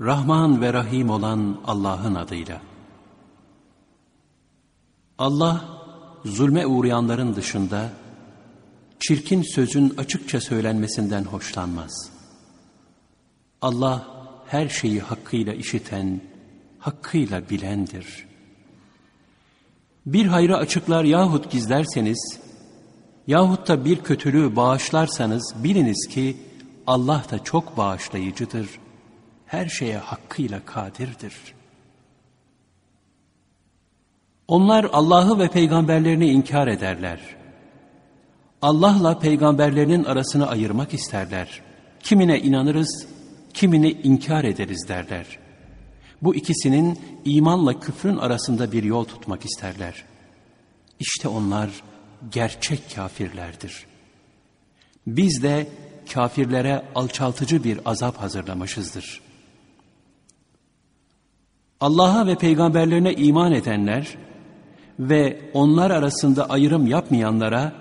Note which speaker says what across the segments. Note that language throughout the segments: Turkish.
Speaker 1: Rahman ve Rahim olan Allah'ın adıyla. Allah, zulme uğrayanların dışında, çirkin sözün açıkça söylenmesinden hoşlanmaz. Allah, her şeyi hakkıyla işiten, hakkıyla bilendir. Bir hayrı açıklar yahut gizlerseniz, yahut da bir kötülüğü bağışlarsanız biliniz ki Allah da çok bağışlayıcıdır, her şeye hakkıyla kadirdir. Onlar Allah'ı ve peygamberlerini inkar ederler. Allah'la peygamberlerinin arasını ayırmak isterler. Kimine inanırız, kimini inkar ederiz derler. Bu ikisinin imanla küfrün arasında bir yol tutmak isterler. İşte onlar gerçek kafirlerdir. Biz de kafirlere alçaltıcı bir azap hazırlamışızdır. Allah'a ve peygamberlerine iman edenler ve onlar arasında ayrım yapmayanlara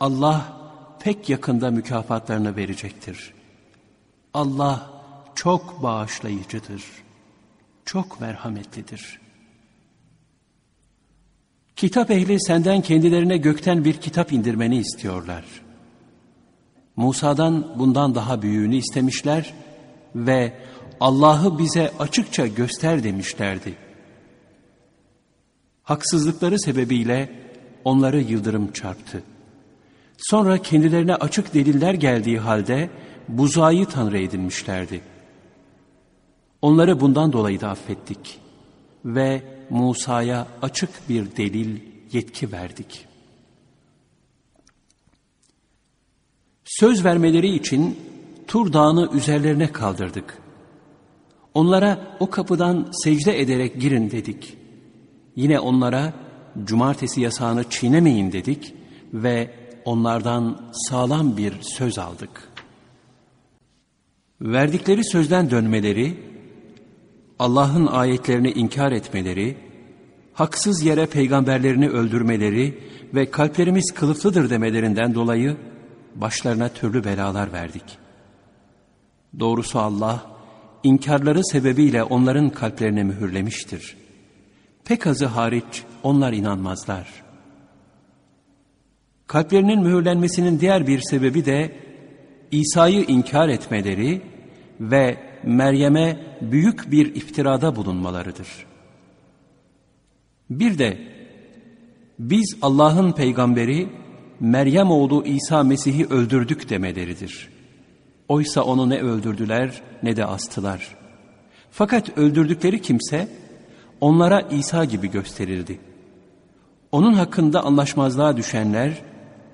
Speaker 1: Allah pek yakında mükafatlarını verecektir. Allah çok bağışlayıcıdır, çok merhametlidir. Kitap ehli senden kendilerine gökten bir kitap indirmeni istiyorlar. Musa'dan bundan daha büyüğünü istemişler ve Allah'ı bize açıkça göster demişlerdi. Haksızlıkları sebebiyle onları yıldırım çarptı. Sonra kendilerine açık deliller geldiği halde buzayı tanrı edinmişlerdi. Onları bundan dolayı da affettik ve Musa'ya açık bir delil, yetki verdik. Söz vermeleri için Tur Dağı'nı üzerlerine kaldırdık. Onlara o kapıdan secde ederek girin dedik. Yine onlara cumartesi yasağını çiğnemeyin dedik ve onlardan sağlam bir söz aldık. Verdikleri sözden dönmeleri, Allah'ın ayetlerini inkar etmeleri, haksız yere peygamberlerini öldürmeleri ve kalplerimiz kılıflıdır demelerinden dolayı başlarına türlü belalar verdik. Doğrusu Allah, inkarları sebebiyle onların kalplerini mühürlemiştir. Pek azı hariç onlar inanmazlar. Kalplerinin mühürlenmesinin diğer bir sebebi de İsa'yı inkar etmeleri ve Meryem'e büyük bir iftirada bulunmalarıdır. Bir de biz Allah'ın peygamberi Meryem oğlu İsa Mesih'i öldürdük demeleridir. Oysa onu ne öldürdüler ne de astılar. Fakat öldürdükleri kimse onlara İsa gibi gösterildi. Onun hakkında anlaşmazlığa düşenler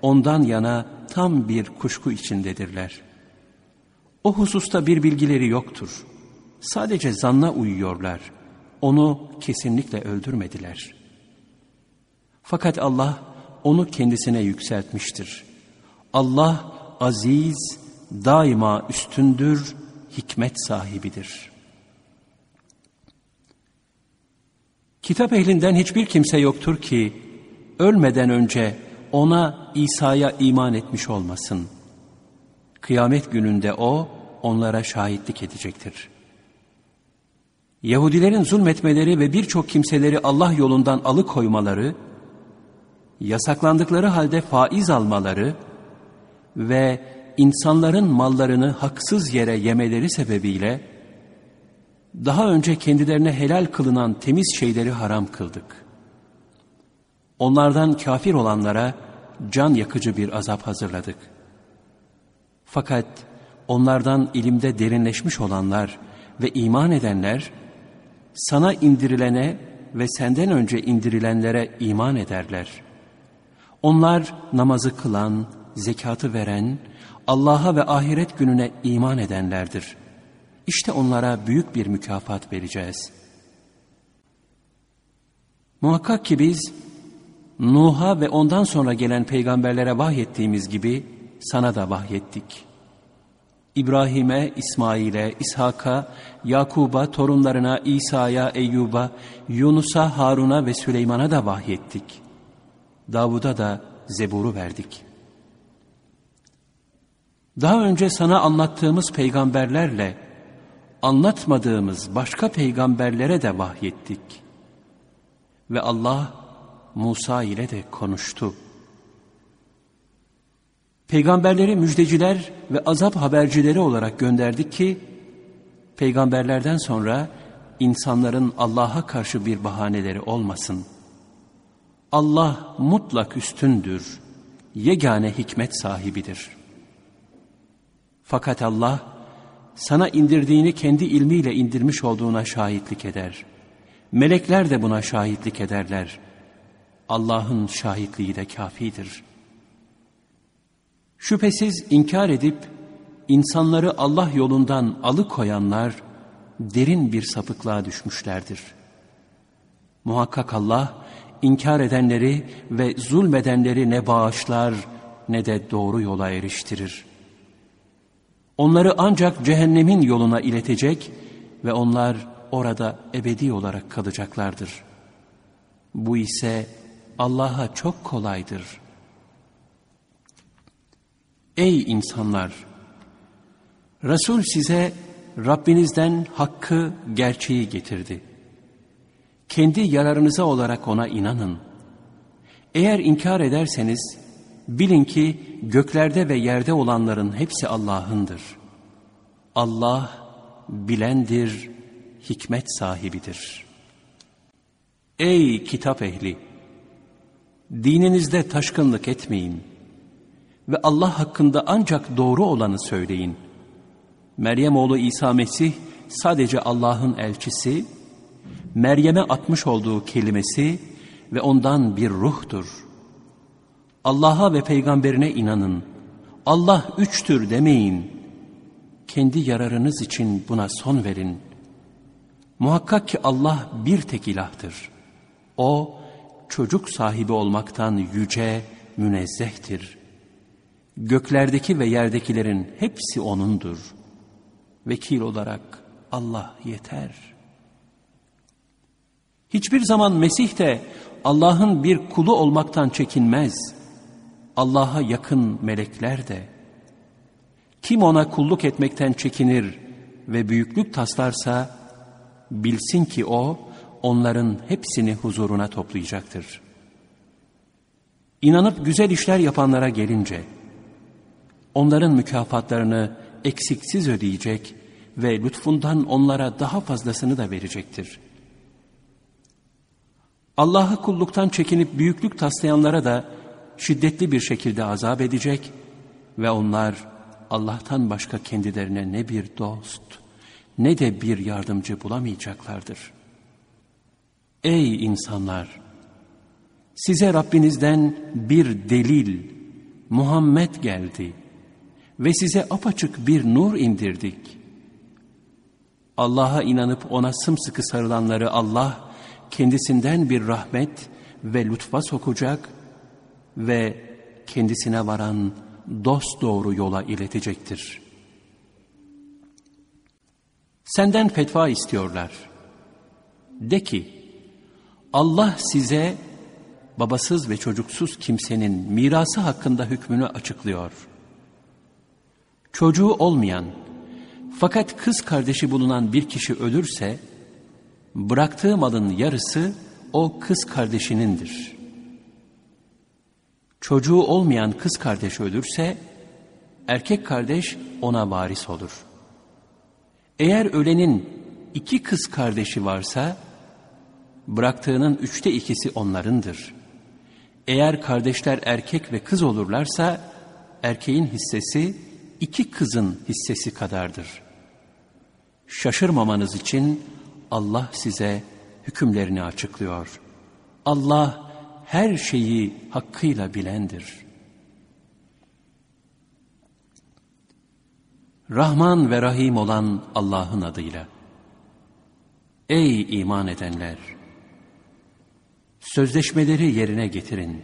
Speaker 1: ondan yana tam bir kuşku içindedirler. O hususta bir bilgileri yoktur. Sadece zanna uyuyorlar. Onu kesinlikle öldürmediler. Fakat Allah onu kendisine yükseltmiştir. Allah aziz, daima üstündür, hikmet sahibidir. Kitap ehlinden hiçbir kimse yoktur ki ölmeden önce ona İsa'ya iman etmiş olmasın. Kıyamet gününde o onlara şahitlik edecektir. Yahudilerin zulmetmeleri ve birçok kimseleri Allah yolundan alıkoymaları, yasaklandıkları halde faiz almaları ve insanların mallarını haksız yere yemeleri sebebiyle daha önce kendilerine helal kılınan temiz şeyleri haram kıldık. Onlardan kafir olanlara can yakıcı bir azap hazırladık. Fakat onlardan ilimde derinleşmiş olanlar ve iman edenler sana indirilene ve senden önce indirilenlere iman ederler. Onlar namazı kılan, zekatı veren, Allah'a ve ahiret gününe iman edenlerdir. İşte onlara büyük bir mükafat vereceğiz. Muhakkak ki biz Nuh'a ve ondan sonra gelen peygamberlere vahyettiğimiz gibi sana da vahyettik. İbrahim'e, İsmail'e, İshak'a, Yakub'a, torunlarına, İsa'ya, Eyyub'a, Yunus'a, Harun'a ve Süleyman'a da vahyettik. Davud'a da Zebur'u verdik.'' Daha önce sana anlattığımız peygamberlerle anlatmadığımız başka peygamberlere de vahyettik. Ve Allah Musa ile de konuştu. Peygamberleri müjdeciler ve azap habercileri olarak gönderdik ki, peygamberlerden sonra insanların Allah'a karşı bir bahaneleri olmasın. Allah mutlak üstündür, yegane hikmet sahibidir. Fakat Allah, sana indirdiğini kendi ilmiyle indirmiş olduğuna şahitlik eder. Melekler de buna şahitlik ederler. Allah'ın şahitliği de kafidir. Şüphesiz inkar edip insanları Allah yolundan alıkoyanlar derin bir sapıklığa düşmüşlerdir. Muhakkak Allah inkar edenleri ve zulmedenleri ne bağışlar ne de doğru yola eriştirir. Onları ancak cehennemin yoluna iletecek ve onlar orada ebedi olarak kalacaklardır. Bu ise Allah'a çok kolaydır. Ey insanlar! Resul size Rabbinizden hakkı, gerçeği getirdi. Kendi yararınıza olarak ona inanın. Eğer inkar ederseniz, bilin ki göklerde ve yerde olanların hepsi Allah'ındır. Allah bilendir, hikmet sahibidir. Ey kitap ehli! Dininizde taşkınlık etmeyin ve Allah hakkında ancak doğru olanı söyleyin. Meryem oğlu İsa Mesih sadece Allah'ın elçisi, Meryem'e atmış olduğu kelimesi ve ondan bir ruhtur. Allah'a ve peygamberine inanın. Allah üçtür demeyin. Kendi yararınız için buna son verin. Muhakkak ki Allah bir tek ilahtır. O, çocuk sahibi olmaktan yüce, münezzehtir. Göklerdeki ve yerdekilerin hepsi O'nundur. Vekil olarak Allah yeter. Hiçbir zaman Mesih de Allah'ın bir kulu olmaktan çekinmez. Allah'a yakın melekler de. Kim ona kulluk etmekten çekinir ve büyüklük taslarsa, bilsin ki o, onların hepsini huzuruna toplayacaktır. İnanıp güzel işler yapanlara gelince, onların mükafatlarını eksiksiz ödeyecek ve lütfundan onlara daha fazlasını da verecektir. Allah'ı kulluktan çekinip büyüklük taslayanlara da şiddetli bir şekilde azap edecek ve onlar Allah'tan başka kendilerine ne bir dost ne de bir yardımcı bulamayacaklardır. Ey insanlar! Size Rabbinizden bir delil, Muhammed geldi ve size apaçık bir nur indirdik. Allah'a inanıp ona sımsıkı sarılanları Allah kendisinden bir rahmet ve lütfa sokacak ve kendisine varan dost doğru yola iletecektir. Senden fetva istiyorlar. De ki, Allah size babasız ve çocuksuz kimsenin mirası hakkında hükmünü açıklıyor. Çocuğu olmayan fakat kız kardeşi bulunan bir kişi ölürse, bıraktığı malın yarısı o kız kardeşinindir. Çocuğu olmayan kız kardeş ölürse, erkek kardeş ona varis olur. Eğer ölenin iki kız kardeşi varsa, bıraktığının üçte ikisi onlarındır. Eğer kardeşler erkek ve kız olurlarsa, erkeğin hissesi iki kızın hissesi kadardır. Şaşırmamanız için Allah size hükümlerini açıklıyor. Allah her şeyi hakkıyla bilendir. Rahman ve Rahim olan Allah'ın adıyla. Ey iman edenler! Sözleşmeleri yerine getirin.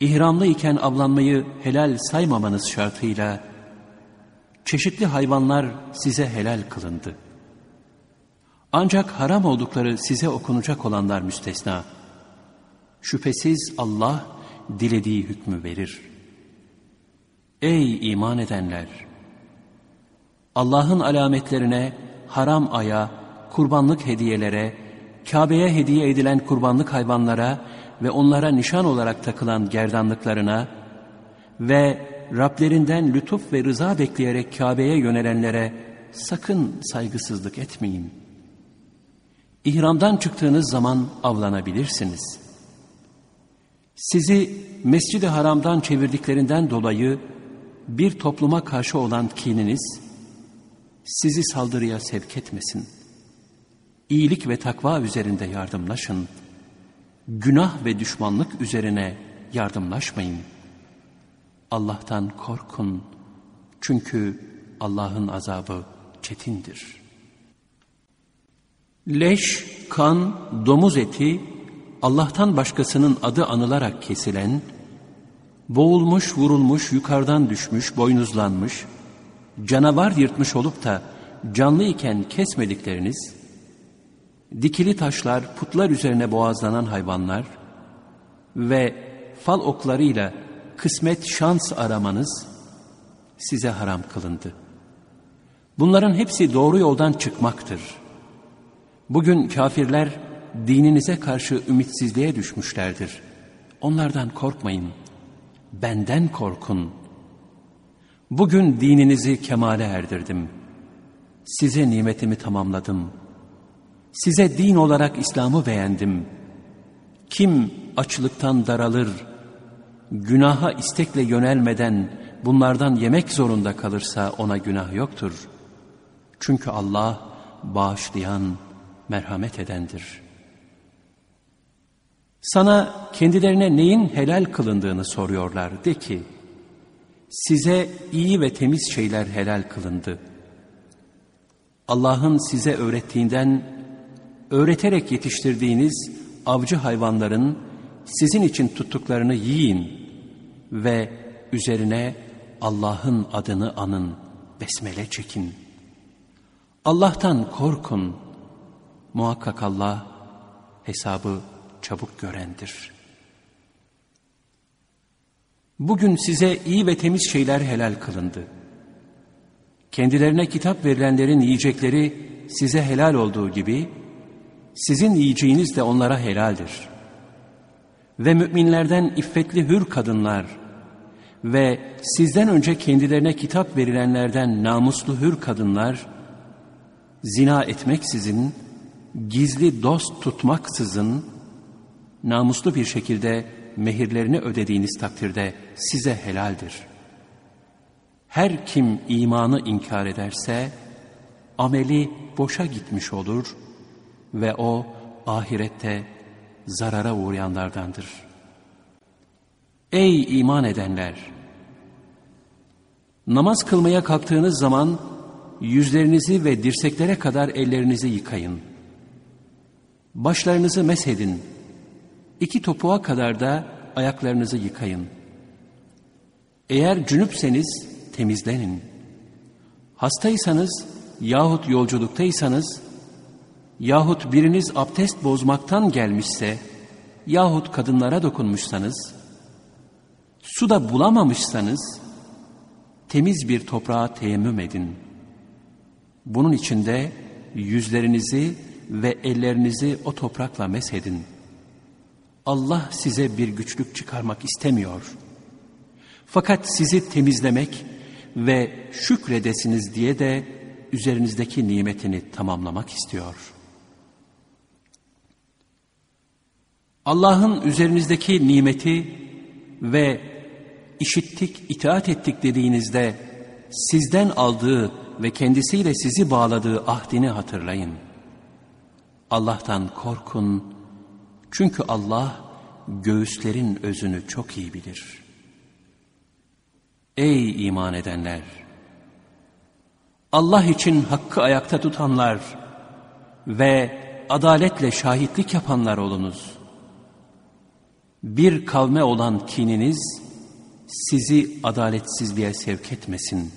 Speaker 1: İhramlı iken avlanmayı helal saymamanız şartıyla çeşitli hayvanlar size helal kılındı. Ancak haram oldukları size okunacak olanlar müstesna. Şüphesiz Allah dilediği hükmü verir. Ey iman edenler! Allah'ın alametlerine, haram aya, kurbanlık hediyelere, Kabe'ye hediye edilen kurbanlık hayvanlara ve onlara nişan olarak takılan gerdanlıklarına ve Rablerinden lütuf ve rıza bekleyerek Kabe'ye yönelenlere sakın saygısızlık etmeyin. İhramdan çıktığınız zaman avlanabilirsiniz. Sizi Mescid-i Haram'dan çevirdiklerinden dolayı bir topluma karşı olan kininiz sizi saldırıya sevk etmesin. İyilik ve takva üzerinde yardımlaşın. Günah ve düşmanlık üzerine yardımlaşmayın. Allah'tan korkun. Çünkü Allah'ın azabı çetindir. Leş, kan, domuz eti, Allah'tan başkasının adı anılarak kesilen, boğulmuş, vurulmuş, yukarıdan düşmüş, boynuzlanmış, canavar yırtmış olup da canlı iken kesmedikleriniz, dikili taşlar, putlar üzerine boğazlanan hayvanlar ve fal oklarıyla kısmet şans aramanız size haram kılındı. Bunların hepsi doğru yoldan çıkmaktır. Bugün kafirler dininize karşı ümitsizliğe düşmüşlerdir. Onlardan korkmayın. Benden korkun. Bugün dininizi kemale erdirdim. Size nimetimi tamamladım. Size din olarak İslam'ı beğendim. Kim açlıktan daralır, günaha istekle yönelmeden bunlardan yemek zorunda kalırsa ona günah yoktur. Çünkü Allah bağışlayan, merhamet edendir. Sana kendilerine neyin helal kılındığını soruyorlar. De ki, size iyi ve temiz şeyler helal kılındı. Allah'ın size öğrettiğinden, öğreterek yetiştirdiğiniz avcı hayvanların sizin için tuttuklarını yiyin ve üzerine Allah'ın adını anın, besmele çekin. Allah'tan korkun. Muhakkak Allah hesabı çabuk görendir. Bugün size iyi ve temiz şeyler helal kılındı. Kendilerine kitap verilenlerin yiyecekleri size helal olduğu gibi, sizin yiyeceğiniz de onlara helaldir.'' ve müminlerden iffetli hür kadınlar ve sizden önce kendilerine kitap verilenlerden namuslu hür kadınlar zina etmeksizin, gizli dost tutmaksızın namuslu bir şekilde mehirlerini ödediğiniz takdirde size helaldir. Her kim imanı inkar ederse ameli boşa gitmiş olur ve o ahirette zarara uğrayanlardandır. Ey iman edenler! Namaz kılmaya kalktığınız zaman yüzlerinizi ve dirseklere kadar ellerinizi yıkayın. Başlarınızı meshedin. İki topuğa kadar da ayaklarınızı yıkayın. Eğer cünüpseniz temizlenin. Hastaysanız yahut yolculuktaysanız yahut biriniz abdest bozmaktan gelmişse yahut kadınlara dokunmuşsanız, su da bulamamışsanız temiz bir toprağa teyemmüm edin. Bunun içinde yüzlerinizi ve ellerinizi o toprakla meshedin. Allah size bir güçlük çıkarmak istemiyor. Fakat sizi temizlemek ve şükredesiniz diye de üzerinizdeki nimetini tamamlamak istiyor.'' Allah'ın üzerinizdeki nimeti ve işittik, itaat ettik dediğinizde sizden aldığı ve kendisiyle sizi bağladığı ahdini hatırlayın. Allah'tan korkun çünkü Allah göğüslerin özünü çok iyi bilir. Ey iman edenler! Allah için hakkı ayakta tutanlar ve adaletle şahitlik yapanlar olunuz bir kavme olan kininiz sizi adaletsizliğe sevk etmesin.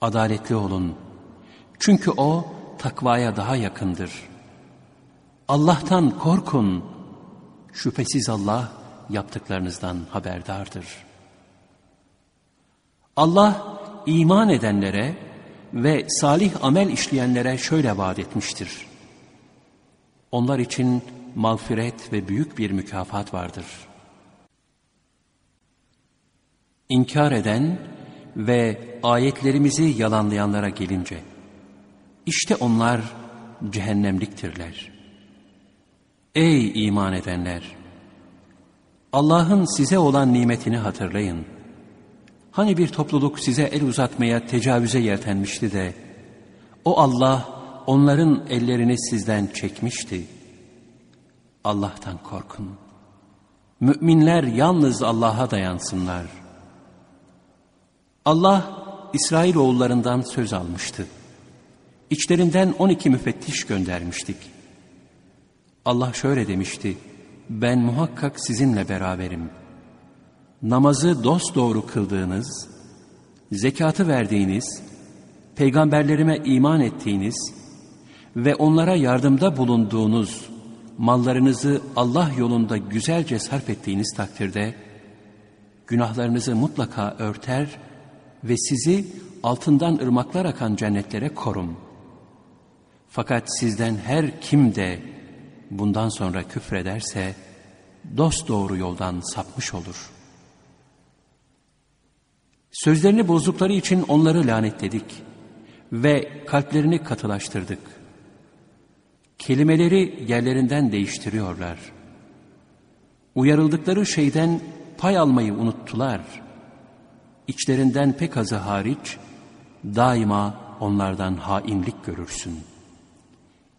Speaker 1: Adaletli olun. Çünkü o takvaya daha yakındır. Allah'tan korkun. Şüphesiz Allah yaptıklarınızdan haberdardır. Allah iman edenlere ve salih amel işleyenlere şöyle vaat etmiştir. Onlar için mağfiret ve büyük bir mükafat vardır. İnkar eden ve ayetlerimizi yalanlayanlara gelince, işte onlar cehennemliktirler. Ey iman edenler! Allah'ın size olan nimetini hatırlayın. Hani bir topluluk size el uzatmaya tecavüze yeltenmişti de, o Allah onların ellerini sizden çekmişti. Allah'tan korkun. Müminler yalnız Allah'a dayansınlar. Allah İsrail oğullarından söz almıştı. İçlerinden on iki müfettiş göndermiştik. Allah şöyle demişti, ben muhakkak sizinle beraberim. Namazı dosdoğru kıldığınız, zekatı verdiğiniz, peygamberlerime iman ettiğiniz ve onlara yardımda bulunduğunuz mallarınızı Allah yolunda güzelce sarf ettiğiniz takdirde, günahlarınızı mutlaka örter ve sizi altından ırmaklar akan cennetlere korum. Fakat sizden her kim de bundan sonra küfrederse dost doğru yoldan sapmış olur. Sözlerini bozdukları için onları lanetledik ve kalplerini katılaştırdık. Kelimeleri yerlerinden değiştiriyorlar. Uyarıldıkları şeyden pay almayı unuttular. İçlerinden pek azı hariç daima onlardan hainlik görürsün.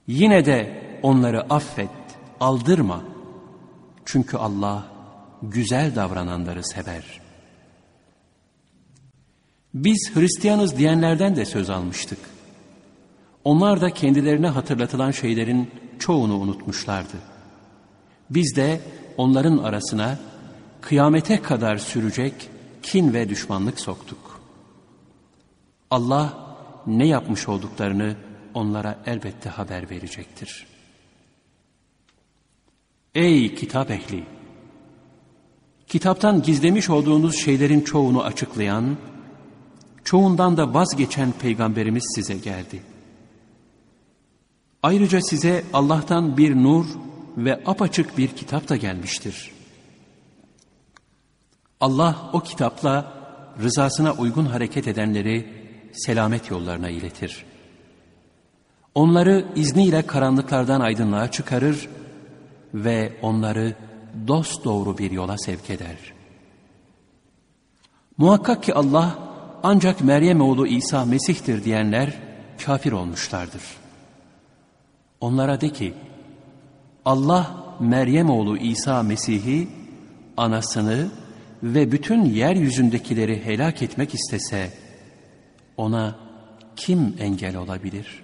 Speaker 1: Yine de onları affet, aldırma. Çünkü Allah güzel davrananları sever. Biz Hristiyanız diyenlerden de söz almıştık. Onlar da kendilerine hatırlatılan şeylerin çoğunu unutmuşlardı. Biz de onların arasına kıyamete kadar sürecek kin ve düşmanlık soktuk. Allah ne yapmış olduklarını onlara elbette haber verecektir. Ey kitap ehli! Kitaptan gizlemiş olduğunuz şeylerin çoğunu açıklayan, çoğundan da vazgeçen peygamberimiz size geldi. Ayrıca size Allah'tan bir nur ve apaçık bir kitap da gelmiştir. Allah o kitapla rızasına uygun hareket edenleri selamet yollarına iletir. Onları izniyle karanlıklardan aydınlığa çıkarır ve onları dost doğru bir yola sevk eder. Muhakkak ki Allah ancak Meryem oğlu İsa Mesih'tir diyenler kafir olmuşlardır. Onlara de ki Allah Meryem oğlu İsa Mesih'i anasını ve bütün yeryüzündekileri helak etmek istese ona kim engel olabilir?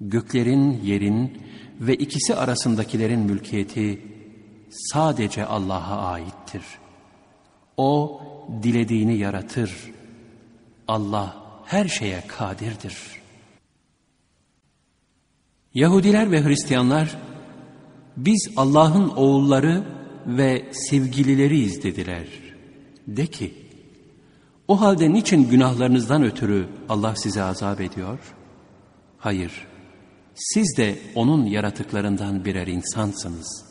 Speaker 1: Göklerin, yerin ve ikisi arasındakilerin mülkiyeti sadece Allah'a aittir. O dilediğini yaratır. Allah her şeye kadirdir. Yahudiler ve Hristiyanlar biz Allah'ın oğulları ve sevgilileriyiz dediler. De ki, o halde niçin günahlarınızdan ötürü Allah size azap ediyor? Hayır, siz de onun yaratıklarından birer insansınız.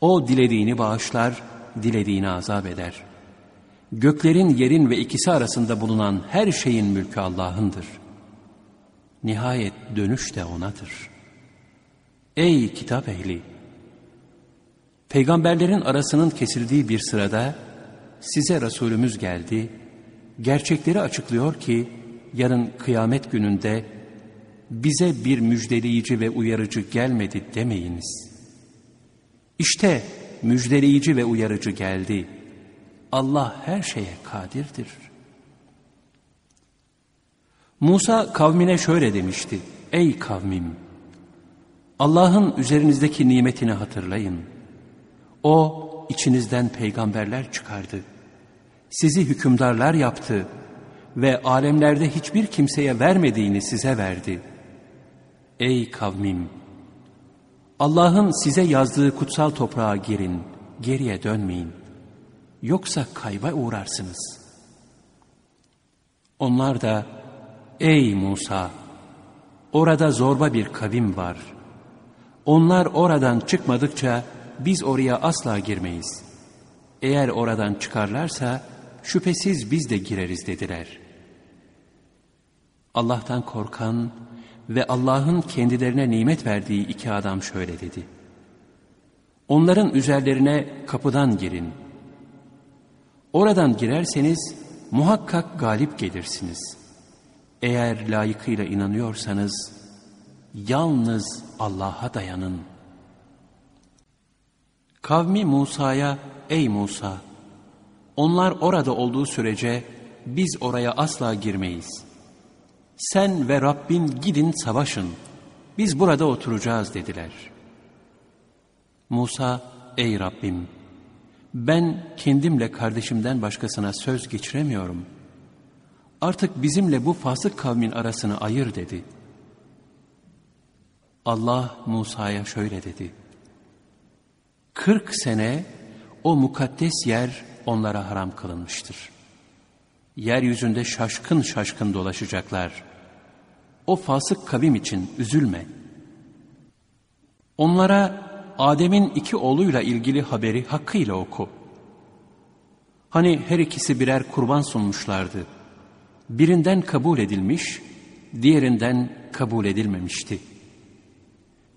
Speaker 1: O dilediğini bağışlar, dilediğini azap eder. Göklerin, yerin ve ikisi arasında bulunan her şeyin mülkü Allah'ındır. Nihayet dönüş de O'nadır. Ey kitap ehli! Peygamberlerin arasının kesildiği bir sırada size Resulümüz geldi, gerçekleri açıklıyor ki yarın kıyamet gününde bize bir müjdeleyici ve uyarıcı gelmedi demeyiniz. İşte müjdeleyici ve uyarıcı geldi. Allah her şeye kadirdir. Musa kavmine şöyle demişti. Ey kavmim! Allah'ın üzerinizdeki nimetini hatırlayın. O içinizden peygamberler çıkardı. Sizi hükümdarlar yaptı ve alemlerde hiçbir kimseye vermediğini size verdi. Ey kavmim! Allah'ın size yazdığı kutsal toprağa girin, geriye dönmeyin. Yoksa kayba uğrarsınız. Onlar da, ey Musa, orada zorba bir kavim var. Onlar oradan çıkmadıkça biz oraya asla girmeyiz. Eğer oradan çıkarlarsa şüphesiz biz de gireriz dediler. Allah'tan korkan ve Allah'ın kendilerine nimet verdiği iki adam şöyle dedi. Onların üzerlerine kapıdan girin. Oradan girerseniz muhakkak galip gelirsiniz. Eğer layıkıyla inanıyorsanız yalnız Allah'a dayanın. Kavmi Musa'ya ey Musa onlar orada olduğu sürece biz oraya asla girmeyiz. Sen ve Rabbin gidin savaşın. Biz burada oturacağız dediler. Musa ey Rabbim ben kendimle kardeşimden başkasına söz geçiremiyorum. Artık bizimle bu fasık kavmin arasını ayır dedi. Allah Musa'ya şöyle dedi. Kırk sene o mukaddes yer onlara haram kılınmıştır. Yeryüzünde şaşkın şaşkın dolaşacaklar. O fasık kavim için üzülme. Onlara Adem'in iki oğluyla ilgili haberi hakkıyla oku. Hani her ikisi birer kurban sunmuşlardı. Birinden kabul edilmiş, diğerinden kabul edilmemişti.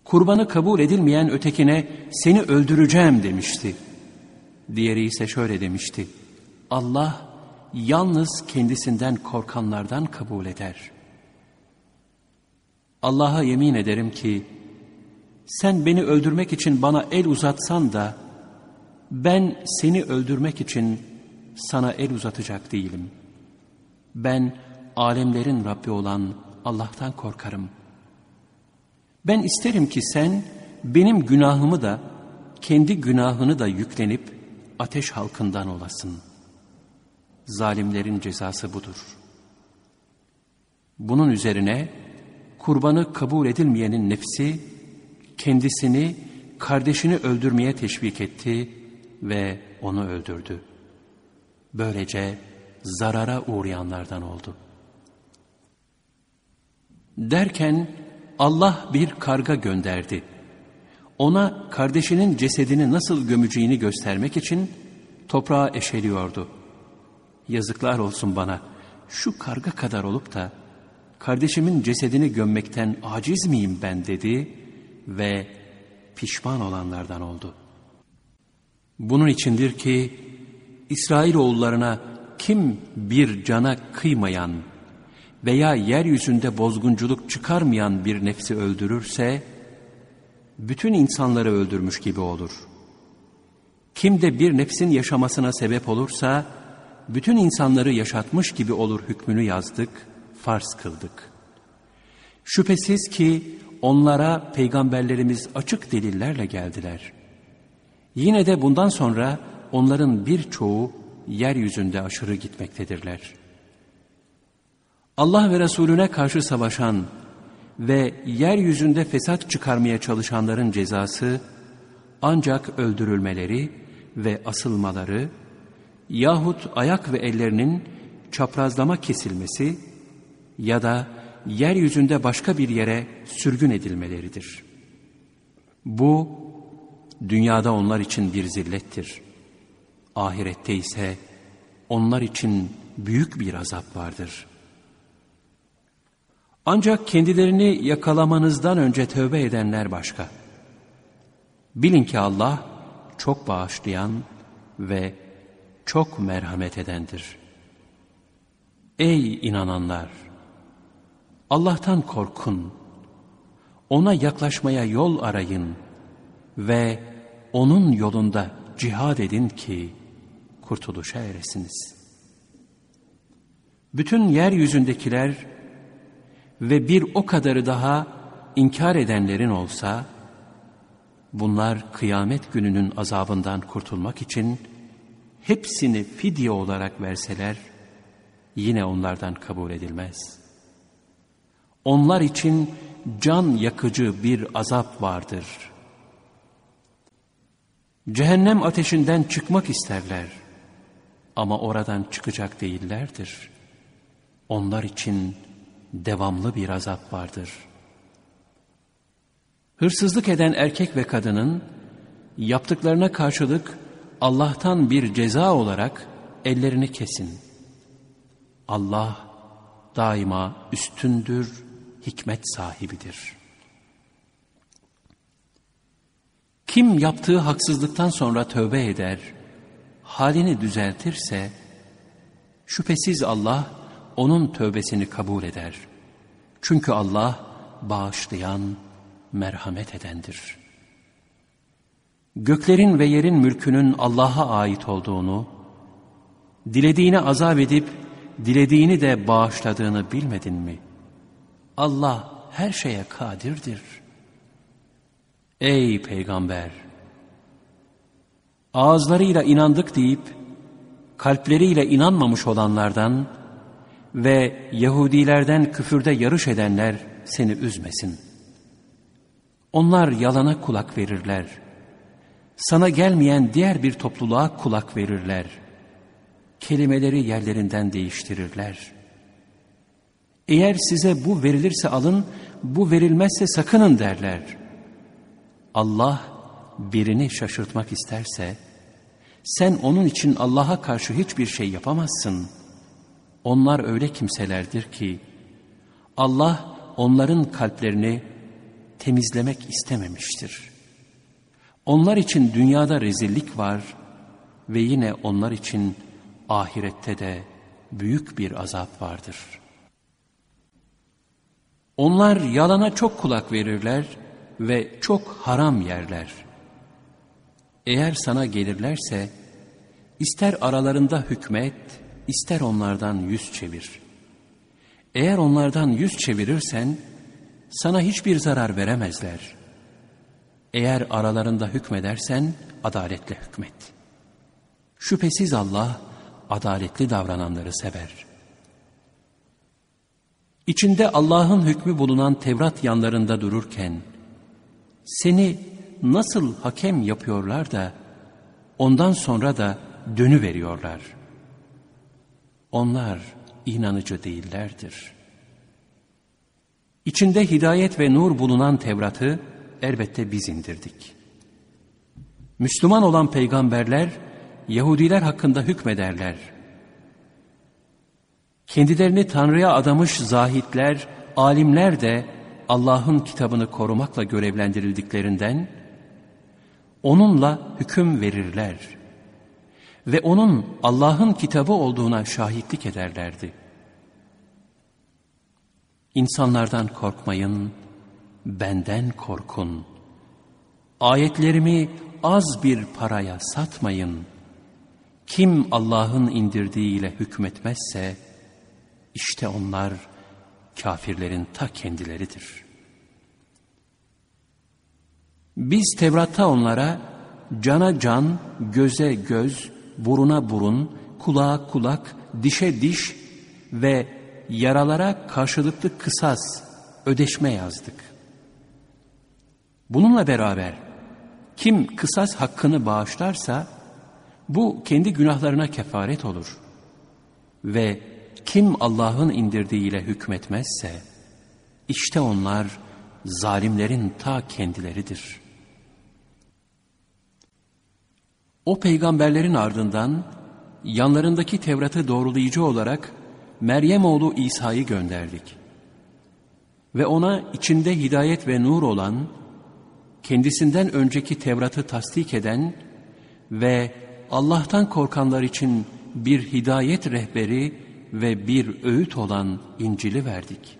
Speaker 1: Kurbanı kabul edilmeyen ötekine seni öldüreceğim demişti. Diğeri ise şöyle demişti. Allah yalnız kendisinden korkanlardan kabul eder. Allah'a yemin ederim ki sen beni öldürmek için bana el uzatsan da ben seni öldürmek için sana el uzatacak değilim. Ben alemlerin Rabbi olan Allah'tan korkarım. Ben isterim ki sen benim günahımı da kendi günahını da yüklenip ateş halkından olasın. Zalimlerin cezası budur. Bunun üzerine kurbanı kabul edilmeyenin nefsi kendisini kardeşini öldürmeye teşvik etti ve onu öldürdü. Böylece zarara uğrayanlardan oldu. Derken Allah bir karga gönderdi. Ona kardeşinin cesedini nasıl gömeceğini göstermek için toprağa eşeliyordu. Yazıklar olsun bana, şu karga kadar olup da kardeşimin cesedini gömmekten aciz miyim ben dedi ve pişman olanlardan oldu. Bunun içindir ki İsrailoğullarına kim bir cana kıymayan veya yeryüzünde bozgunculuk çıkarmayan bir nefsi öldürürse, bütün insanları öldürmüş gibi olur. Kim de bir nefsin yaşamasına sebep olursa, bütün insanları yaşatmış gibi olur hükmünü yazdık, farz kıldık. Şüphesiz ki onlara peygamberlerimiz açık delillerle geldiler. Yine de bundan sonra onların birçoğu yeryüzünde aşırı gitmektedirler. Allah ve Resulüne karşı savaşan ve yeryüzünde fesat çıkarmaya çalışanların cezası ancak öldürülmeleri ve asılmaları yahut ayak ve ellerinin çaprazlama kesilmesi ya da yeryüzünde başka bir yere sürgün edilmeleridir. Bu dünyada onlar için bir zillettir. Ahirette ise onlar için büyük bir azap vardır. Ancak kendilerini yakalamanızdan önce tövbe edenler başka. Bilin ki Allah çok bağışlayan ve çok merhamet edendir. Ey inananlar! Allah'tan korkun. Ona yaklaşmaya yol arayın ve onun yolunda cihad edin ki kurtuluşa eresiniz. Bütün yeryüzündekiler ve bir o kadarı daha inkar edenlerin olsa, bunlar kıyamet gününün azabından kurtulmak için hepsini fidye olarak verseler, yine onlardan kabul edilmez. Onlar için can yakıcı bir azap vardır. Cehennem ateşinden çıkmak isterler ama oradan çıkacak değillerdir. onlar için devamlı bir azap vardır. Hırsızlık eden erkek ve kadının yaptıklarına karşılık Allah'tan bir ceza olarak ellerini kesin. Allah daima üstündür, hikmet sahibidir. Kim yaptığı haksızlıktan sonra tövbe eder, halini düzeltirse, şüphesiz Allah onun tövbesini kabul eder. Çünkü Allah bağışlayan, merhamet edendir. Göklerin ve yerin mülkünün Allah'a ait olduğunu, dilediğini azap edip, dilediğini de bağışladığını bilmedin mi? Allah her şeye kadirdir. Ey peygamber! Ağızlarıyla inandık deyip, kalpleriyle inanmamış olanlardan ve Yahudilerden küfürde yarış edenler seni üzmesin. Onlar yalana kulak verirler. Sana gelmeyen diğer bir topluluğa kulak verirler. Kelimeleri yerlerinden değiştirirler. Eğer size bu verilirse alın, bu verilmezse sakının derler. Allah birini şaşırtmak isterse, sen onun için Allah'a karşı hiçbir şey yapamazsın. Onlar öyle kimselerdir ki, Allah onların kalplerini temizlemek istememiştir. Onlar için dünyada rezillik var ve yine onlar için ahirette de büyük bir azap vardır. Onlar yalana çok kulak verirler ve çok haram yerler. Eğer sana gelirlerse, ister aralarında hükmet, ister onlardan yüz çevir. Eğer onlardan yüz çevirirsen, sana hiçbir zarar veremezler. Eğer aralarında hükmedersen adaletle hükmet. Şüphesiz Allah adaletli davrananları sever. İçinde Allah'ın hükmü bulunan Tevrat yanlarında dururken seni nasıl hakem yapıyorlar da ondan sonra da dönü veriyorlar. Onlar inanıcı değillerdir.'' İçinde hidayet ve nur bulunan Tevrat'ı elbette biz indirdik. Müslüman olan peygamberler Yahudiler hakkında hükmederler. Kendilerini Tanrı'ya adamış zahitler, alimler de Allah'ın kitabını korumakla görevlendirildiklerinden onunla hüküm verirler ve onun Allah'ın kitabı olduğuna şahitlik ederlerdi. İnsanlardan korkmayın, benden korkun. Ayetlerimi az bir paraya satmayın. Kim Allah'ın indirdiğiyle hükmetmezse, işte onlar kafirlerin ta kendileridir. Biz Tevrat'ta onlara cana can, göze göz, buruna burun, kulağa kulak, dişe diş ve yaralara karşılıklı kısas, ödeşme yazdık. Bununla beraber kim kısas hakkını bağışlarsa bu kendi günahlarına kefaret olur. Ve kim Allah'ın indirdiğiyle hükmetmezse işte onlar zalimlerin ta kendileridir. O peygamberlerin ardından yanlarındaki Tevrat'ı doğrulayıcı olarak Meryem oğlu İsa'yı gönderdik. Ve ona içinde hidayet ve nur olan, kendisinden önceki Tevrat'ı tasdik eden ve Allah'tan korkanlar için bir hidayet rehberi ve bir öğüt olan İncil'i verdik.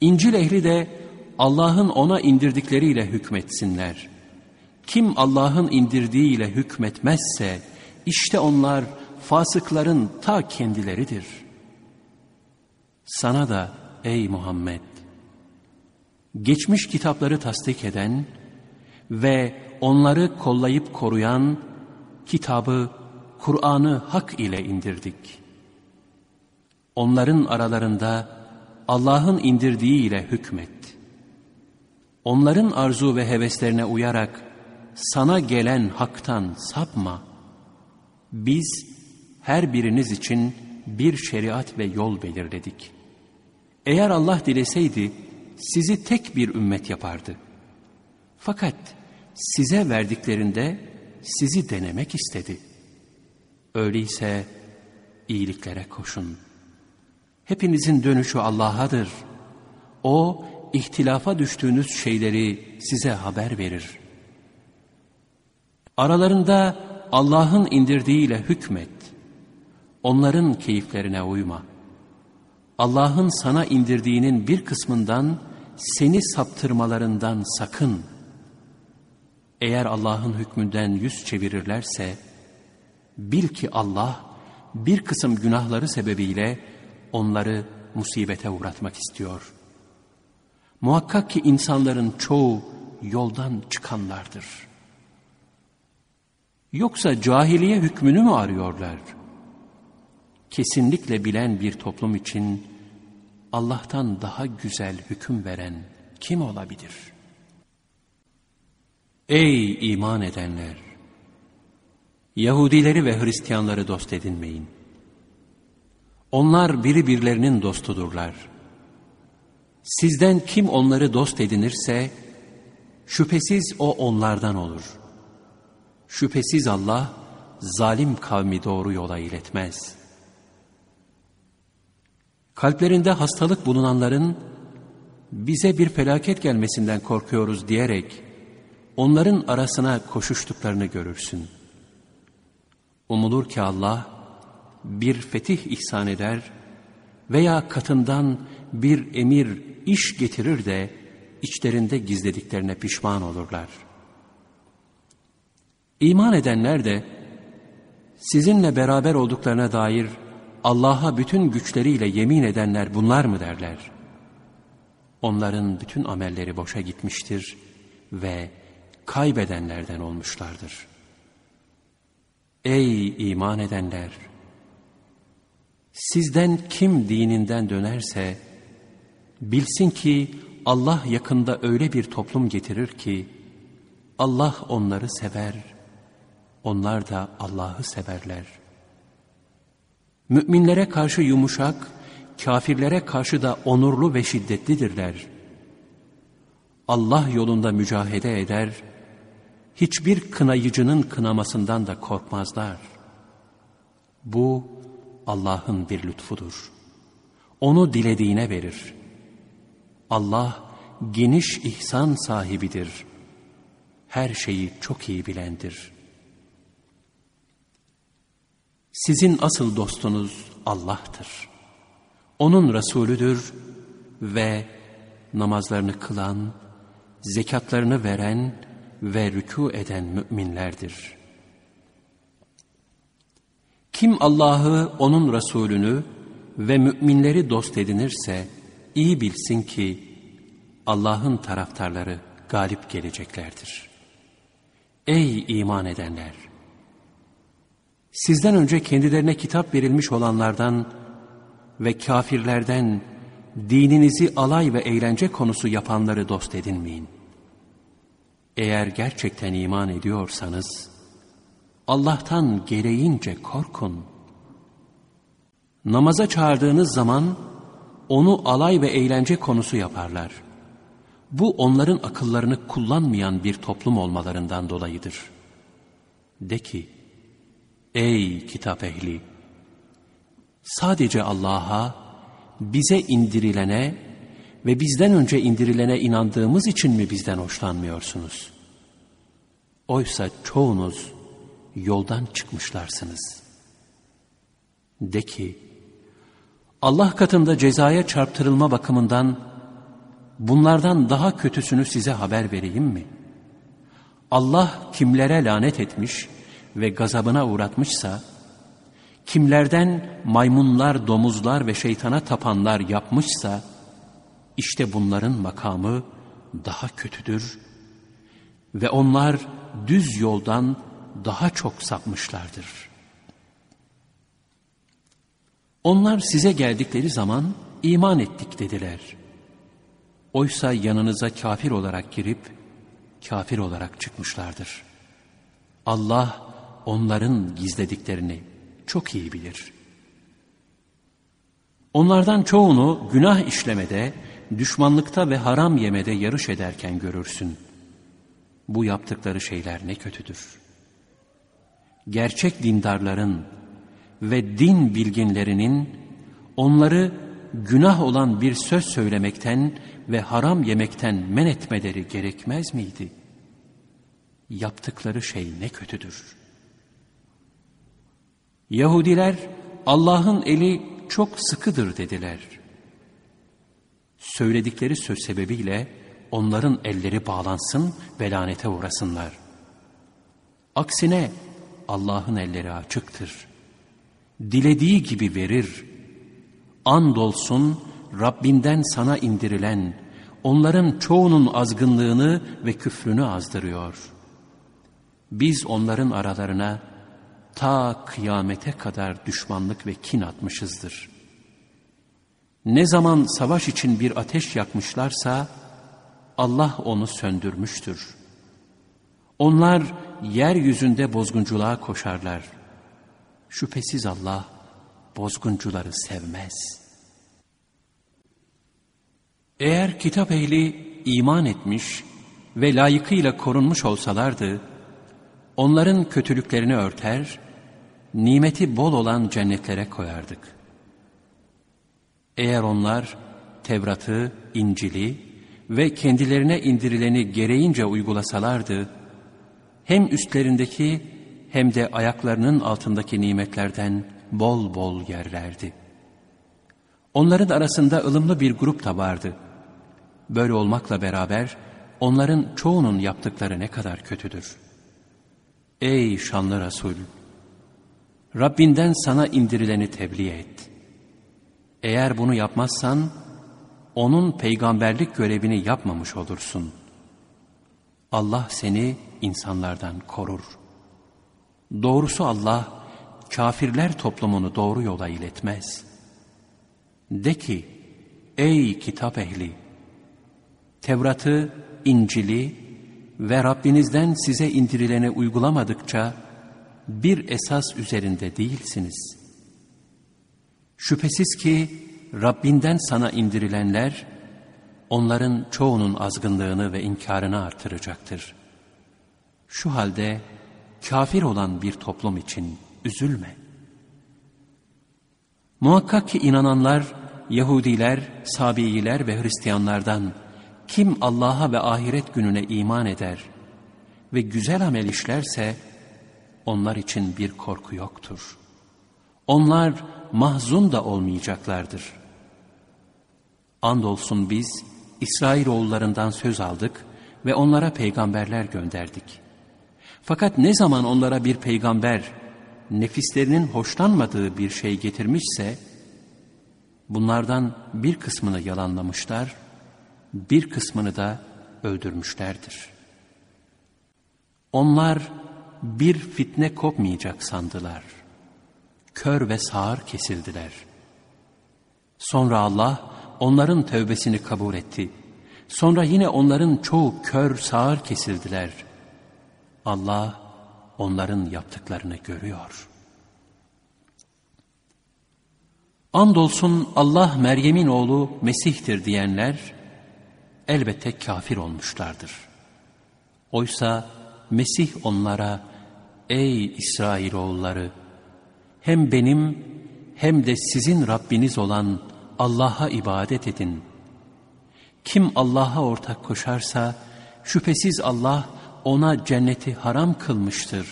Speaker 1: İncil ehli de Allah'ın ona indirdikleriyle hükmetsinler. Kim Allah'ın indirdiğiyle hükmetmezse işte onlar fasıkların ta kendileridir. Sana da ey Muhammed, geçmiş kitapları tasdik eden ve onları kollayıp koruyan kitabı, Kur'an'ı hak ile indirdik. Onların aralarında Allah'ın indirdiği ile hükmet. Onların arzu ve heveslerine uyarak sana gelen haktan sapma. Biz her biriniz için bir şeriat ve yol belirledik. Eğer Allah dileseydi sizi tek bir ümmet yapardı. Fakat size verdiklerinde sizi denemek istedi. Öyleyse iyiliklere koşun. Hepinizin dönüşü Allah'adır. O ihtilafa düştüğünüz şeyleri size haber verir. Aralarında Allah'ın indirdiğiyle hükmet. Onların keyiflerine uyma. Allah'ın sana indirdiğinin bir kısmından seni saptırmalarından sakın. Eğer Allah'ın hükmünden yüz çevirirlerse, bil ki Allah bir kısım günahları sebebiyle onları musibete uğratmak istiyor. Muhakkak ki insanların çoğu yoldan çıkanlardır. Yoksa cahiliye hükmünü mü arıyorlar? Kesinlikle bilen bir toplum için Allah'tan daha güzel hüküm veren kim olabilir? Ey iman edenler! Yahudileri ve Hristiyanları dost edinmeyin. Onlar biri birlerinin dostudurlar. Sizden kim onları dost edinirse, şüphesiz o onlardan olur. Şüphesiz Allah, zalim kavmi doğru yola iletmez. Kalplerinde hastalık bulunanların, bize bir felaket gelmesinden korkuyoruz diyerek, onların arasına koşuştuklarını görürsün. Umulur ki Allah, bir fetih ihsan eder veya katından bir emir iş getirir de içlerinde gizlediklerine pişman olurlar. İman edenler de sizinle beraber olduklarına dair Allah'a bütün güçleriyle yemin edenler bunlar mı derler? Onların bütün amelleri boşa gitmiştir ve kaybedenlerden olmuşlardır. Ey iman edenler! Sizden kim dininden dönerse, bilsin ki Allah yakında öyle bir toplum getirir ki, Allah onları sever, onlar da Allah'ı severler. Müminlere karşı yumuşak, kafirlere karşı da onurlu ve şiddetlidirler. Allah yolunda mücahede eder, hiçbir kınayıcının kınamasından da korkmazlar. Bu, Allah'ın bir lütfudur. Onu dilediğine verir. Allah geniş ihsan sahibidir. Her şeyi çok iyi bilendir. Sizin asıl dostunuz Allah'tır. Onun Resulüdür ve namazlarını kılan, zekatlarını veren ve rükû eden müminlerdir.'' Kim Allah'ı, onun Resulünü ve müminleri dost edinirse iyi bilsin ki Allah'ın taraftarları galip geleceklerdir. Ey iman edenler! Sizden önce kendilerine kitap verilmiş olanlardan ve kafirlerden dininizi alay ve eğlence konusu yapanları dost edinmeyin. Eğer gerçekten iman ediyorsanız, Allah'tan gereğince korkun. Namaza çağırdığınız zaman onu alay ve eğlence konusu yaparlar. Bu onların akıllarını kullanmayan bir toplum olmalarından dolayıdır. De ki, ey kitap ehli! Sadece Allah'a, bize indirilene ve bizden önce indirilene inandığımız için mi bizden hoşlanmıyorsunuz? Oysa çoğunuz, yoldan çıkmışlarsınız. De ki, Allah katında cezaya çarptırılma bakımından bunlardan daha kötüsünü size haber vereyim mi? Allah kimlere lanet etmiş ve gazabına uğratmışsa, kimlerden maymunlar, domuzlar ve şeytana tapanlar yapmışsa, işte bunların makamı daha kötüdür ve onlar düz yoldan daha çok sapmışlardır. Onlar size geldikleri zaman iman ettik dediler. Oysa yanınıza kafir olarak girip kafir olarak çıkmışlardır. Allah onların gizlediklerini çok iyi bilir. Onlardan çoğunu günah işlemede, düşmanlıkta ve haram yemede yarış ederken görürsün. Bu yaptıkları şeyler ne kötüdür. Gerçek dindarların ve din bilginlerinin onları günah olan bir söz söylemekten ve haram yemekten men etmeleri gerekmez miydi? Yaptıkları şey ne kötüdür. Yahudiler Allah'ın eli çok sıkıdır dediler. Söyledikleri söz sebebiyle onların elleri bağlansın ve lanete uğrasınlar. Aksine Allah'ın elleri açıktır. Dilediği gibi verir. Andolsun Rabbinden sana indirilen, onların çoğunun azgınlığını ve küfrünü azdırıyor. Biz onların aralarına ta kıyamete kadar düşmanlık ve kin atmışızdır. Ne zaman savaş için bir ateş yakmışlarsa, Allah onu söndürmüştür. Onlar yeryüzünde bozgunculuğa koşarlar. Şüphesiz Allah bozguncuları sevmez. Eğer kitap ehli iman etmiş ve layıkıyla korunmuş olsalardı, onların kötülüklerini örter, nimeti bol olan cennetlere koyardık. Eğer onlar Tevrat'ı, İncil'i ve kendilerine indirileni gereğince uygulasalardı, hem üstlerindeki hem de ayaklarının altındaki nimetlerden bol bol yerlerdi. Onların arasında ılımlı bir grup da vardı. Böyle olmakla beraber onların çoğunun yaptıkları ne kadar kötüdür. Ey şanlı Resul! Rabbinden sana indirileni tebliğ et. Eğer bunu yapmazsan, onun peygamberlik görevini yapmamış olursun. Allah seni insanlardan korur. Doğrusu Allah, kafirler toplumunu doğru yola iletmez. De ki, ey kitap ehli! Tevrat'ı, İncil'i ve Rabbinizden size indirileni uygulamadıkça, bir esas üzerinde değilsiniz. Şüphesiz ki Rabbinden sana indirilenler, onların çoğunun azgınlığını ve inkarını artıracaktır. Şu halde kafir olan bir toplum için üzülme. Muhakkak ki inananlar, Yahudiler, Sabiiler ve Hristiyanlardan kim Allah'a ve ahiret gününe iman eder ve güzel amel işlerse, onlar için bir korku yoktur. Onlar mahzun da olmayacaklardır. Andolsun biz İsrailoğullarından söz aldık ve onlara peygamberler gönderdik. Fakat ne zaman onlara bir peygamber nefislerinin hoşlanmadığı bir şey getirmişse, bunlardan bir kısmını yalanlamışlar, bir kısmını da öldürmüşlerdir. Onlar bir fitne kopmayacak sandılar. Kör ve sağır kesildiler. Sonra Allah onların tövbesini kabul etti. Sonra yine onların çoğu kör sağır kesildiler. Allah onların yaptıklarını görüyor. Andolsun Allah Meryem'in oğlu Mesih'tir diyenler elbette kafir olmuşlardır. Oysa Mesih onlara ey İsrailoğulları hem benim hem de sizin Rabbiniz olan Allah'a ibadet edin. Kim Allah'a ortak koşarsa şüphesiz Allah ona cenneti haram kılmıştır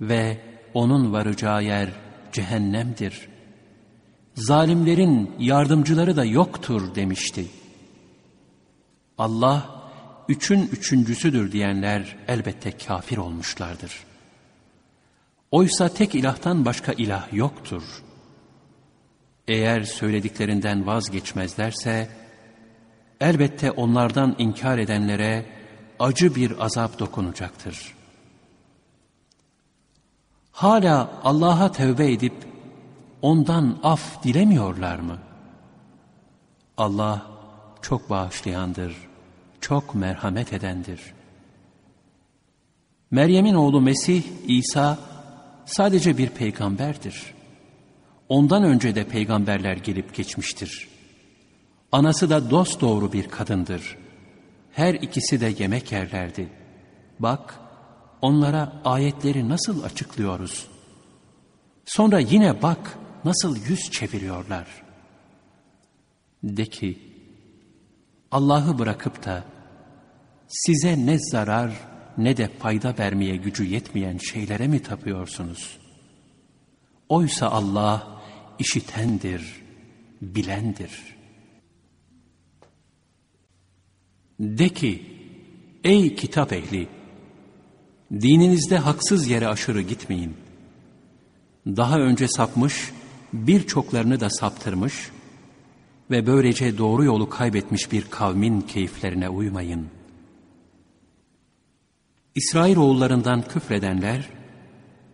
Speaker 1: ve onun varacağı yer cehennemdir. Zalimlerin yardımcıları da yoktur demişti. Allah üçün üçüncüsüdür diyenler elbette kafir olmuşlardır. Oysa tek ilahtan başka ilah yoktur. Eğer söylediklerinden vazgeçmezlerse, elbette onlardan inkar edenlere acı bir azap dokunacaktır. Hala Allah'a tevbe edip ondan af dilemiyorlar mı? Allah çok bağışlayandır, çok merhamet edendir. Meryem'in oğlu Mesih, İsa sadece bir peygamberdir. Ondan önce de peygamberler gelip geçmiştir. Anası da dost doğru bir kadındır. Her ikisi de yemek yerlerdi. Bak, onlara ayetleri nasıl açıklıyoruz. Sonra yine bak, nasıl yüz çeviriyorlar. De ki, Allah'ı bırakıp da size ne zarar ne de fayda vermeye gücü yetmeyen şeylere mi tapıyorsunuz? Oysa Allah işitendir, bilendir. De ki, ey kitap ehli, dininizde haksız yere aşırı gitmeyin. Daha önce sapmış, birçoklarını da saptırmış ve böylece doğru yolu kaybetmiş bir kavmin keyiflerine uymayın. İsrail oğullarından küfredenler,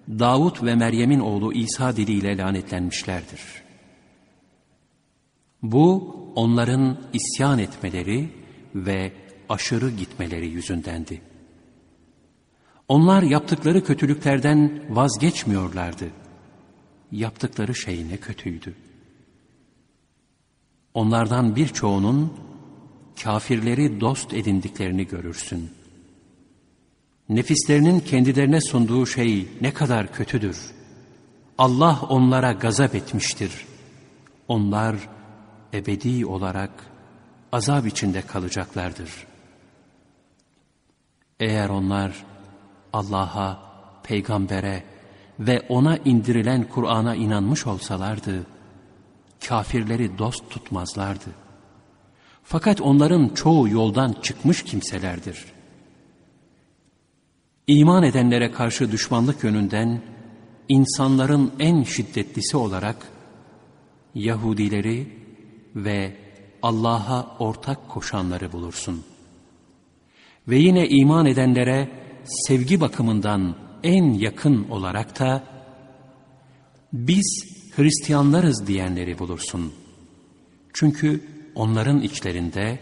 Speaker 1: Davut ve Meryem'in oğlu İsa diliyle lanetlenmişlerdir. Bu onların isyan etmeleri ve aşırı gitmeleri yüzündendi. Onlar yaptıkları kötülüklerden vazgeçmiyorlardı. Yaptıkları şey ne kötüydü. Onlardan birçoğunun kafirleri dost edindiklerini görürsün. Nefislerinin kendilerine sunduğu şey ne kadar kötüdür. Allah onlara gazap etmiştir. Onlar ebedi olarak azap içinde kalacaklardır. Eğer onlar Allah'a, peygambere ve ona indirilen Kur'an'a inanmış olsalardı, kafirleri dost tutmazlardı. Fakat onların çoğu yoldan çıkmış kimselerdir. İman edenlere karşı düşmanlık yönünden insanların en şiddetlisi olarak Yahudileri ve Allah'a ortak koşanları bulursun. Ve yine iman edenlere sevgi bakımından en yakın olarak da biz Hristiyanlarız diyenleri bulursun. Çünkü onların içlerinde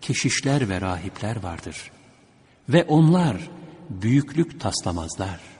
Speaker 1: keşişler ve rahipler vardır. Ve onlar büyüklük taslamazlar.